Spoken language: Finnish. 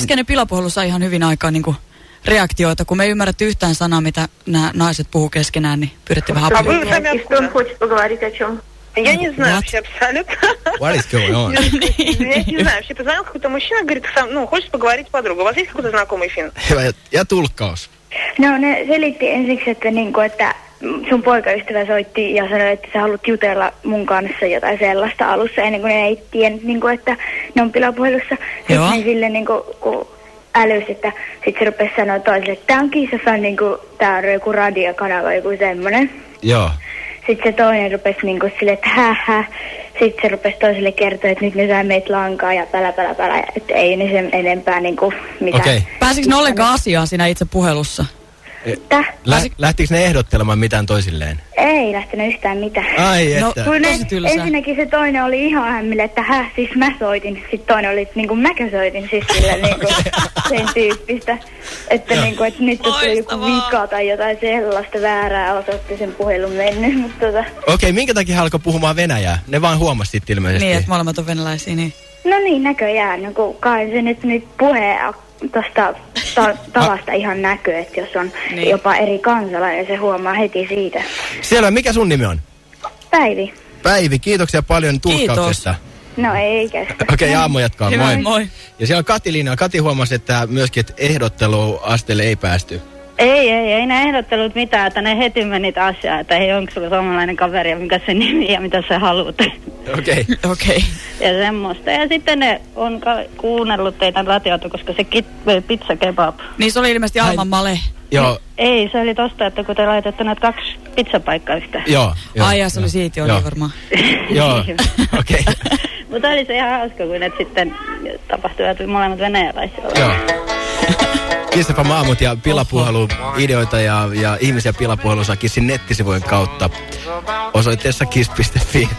äskeinen pilapuhelu sai ihan hyvin aikaan niin kuin reaktioita, kun me ei ymmärretty yhtään sanaa, mitä nämä naiset puhuu keskenään, niin pyydettiin vähän А apua. вы сами И что он откуда? хочет поговорить о чем? Я не знаю Вот. вообще абсолютно. What is going on? Я не знаю. Вообще позвонил какой-то мужчина, говорит, сам, ну, хочет поговорить с подругой. У вас есть какой-то знакомый фин? Hyvä. Ja, ja tulkkaus. No ne selitti ensiksi, että, niinku, että sun poikaystävä soitti ja sanoi, että sä haluat jutella mun kanssa jotain sellaista alussa ennen kuin ne ei tiennyt, niinku, että ne on pilapuhelussa. Joo. Sitten ne sille niinku, kun älys, että sit se rupesi sanoa toiselle, että tää on Kiss FM, niinku, tää on joku radiokanava, joku semmonen. Joo. Sitten se toinen rupesi niinku sille, että hä hä. Sitten se rupesi toiselle kertoa, että nyt ne saa meitä lankaa ja pälä pälä pälä. Että ei ne sen enempää niinku mitään. Okei. Pääsikö ne ollenkaan asiaan siinä itse puhelussa? Täh? Lä, lähtikö ne ehdottelemaan mitään toisilleen? Ei lähtenyt yhtään mitään. Ai No, että. Kun ne, ensinnäkin se toinen oli ihan hämmille, että hä, siis mä soitin. Sitten toinen oli, että niinku mäkö soitin, siis sillä niinku sen tyyppistä. Että niinku, että nyt on tullut joku vika tai jotain sellaista väärää osoitti sen puhelun mennyt. Mutta tota, Okei, minkä takia hän alkoi puhumaan venäjää? Ne vaan huomasi sitten ilmeisesti. Niin, että molemmat on venäläisiä, niin. no niin, näköjään. No, kun kai se nyt, nyt puhe tuosta ta- tavasta ihan näkyy, että jos on Niin. jopa eri kansalainen, se huomaa heti siitä. Selvä, mikä sun nimi on? Päivi. Päivi, kiitoksia paljon tulkkauksesta. No ei kestä. Okei, okay, Aamu jatkaa, Hyvä, moi. moi. Ja siellä on Kati Linna. Kati huomasi, että myöskin, että ehdotteluasteelle ei päästy. Ei, ei, ei ne ehdottelut mitään, että ne heti meni asiaa, että ei onko sulla suomalainen kaveri ja mikä se nimi ja mitä sä haluat. Okei. Okay. Okei. Okay. Ja semmoista. Ja sitten ne on kuunnellut teitä radiota, koska se kit- pizza kebab. Niin se oli ilmeisesti Alman Male. Joo, Ei, se oli tosta, että kun te laitatte näitä kaksi pizzapaikkaa yhteen. joo. joo Ai ja se oli siitä jo, Joo. niin varmaan. Joo, okei. Mutta oli se ihan hauska, kun ne sitten tapahtuivat molemmat venäjäläisiä. Joo. Kissapa maamut ja pilapuhelu-ideoita ja, ja ihmisiä pilapuhelu saa Kissin nettisivujen kautta osoitteessa kiss.fi.